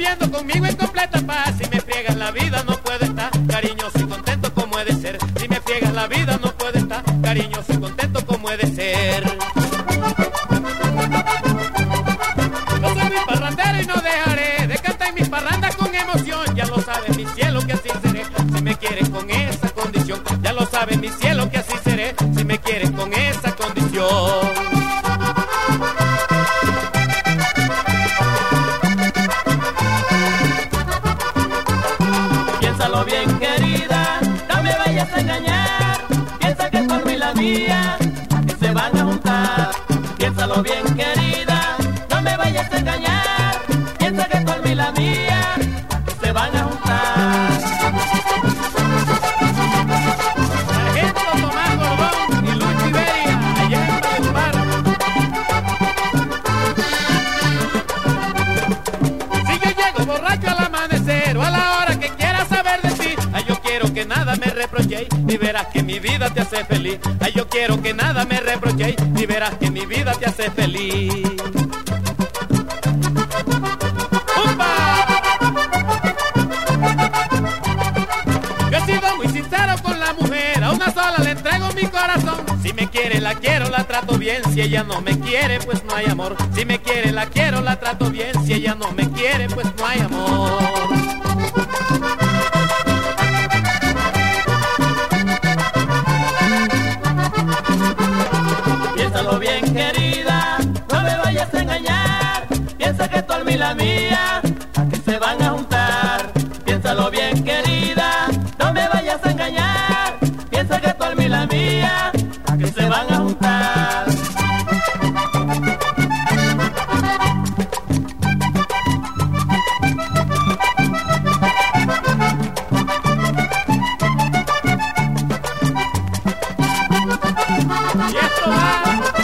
viviendo conmigo en completa paz. Si me friegas la vida no puedo estar cariñoso y contento como he de ser. Si me friegas la vida no puedo estar cariñoso y contento como he de ser. Yo soy muy parrandero y no dejaré de cantar mis parrandas con emoción. Ya lo sabe mi cielo que así seré. Si me quieres con esa condición, ya lo sabe mi cielo que así seré. Si me quieres con esa condición. Piénsalo bien, querida, no me vayas a engañar. Piensa que por mí la mía que se van a juntar. Piénsalo bien, querida, mi vida te hace feliz. Ay yo quiero que nada me reprochéis y verás que mi vida te hace feliz. Yo he sido muy sincero con la mujer, a una sola le entrego mi corazón. Si me quiere, la quiero, la trato bien. Si ella no me quiere, pues no hay amor. Si me quiere, la quiero, la trato bien. Si ella no me quiere, pues no hay amor. la mía, ¿a qué se van a juntar? Piénsalo bien, querida, no me vayas a engañar. Piensa que tu alma y la mía, ¿a qué se van a juntar? Y esto va.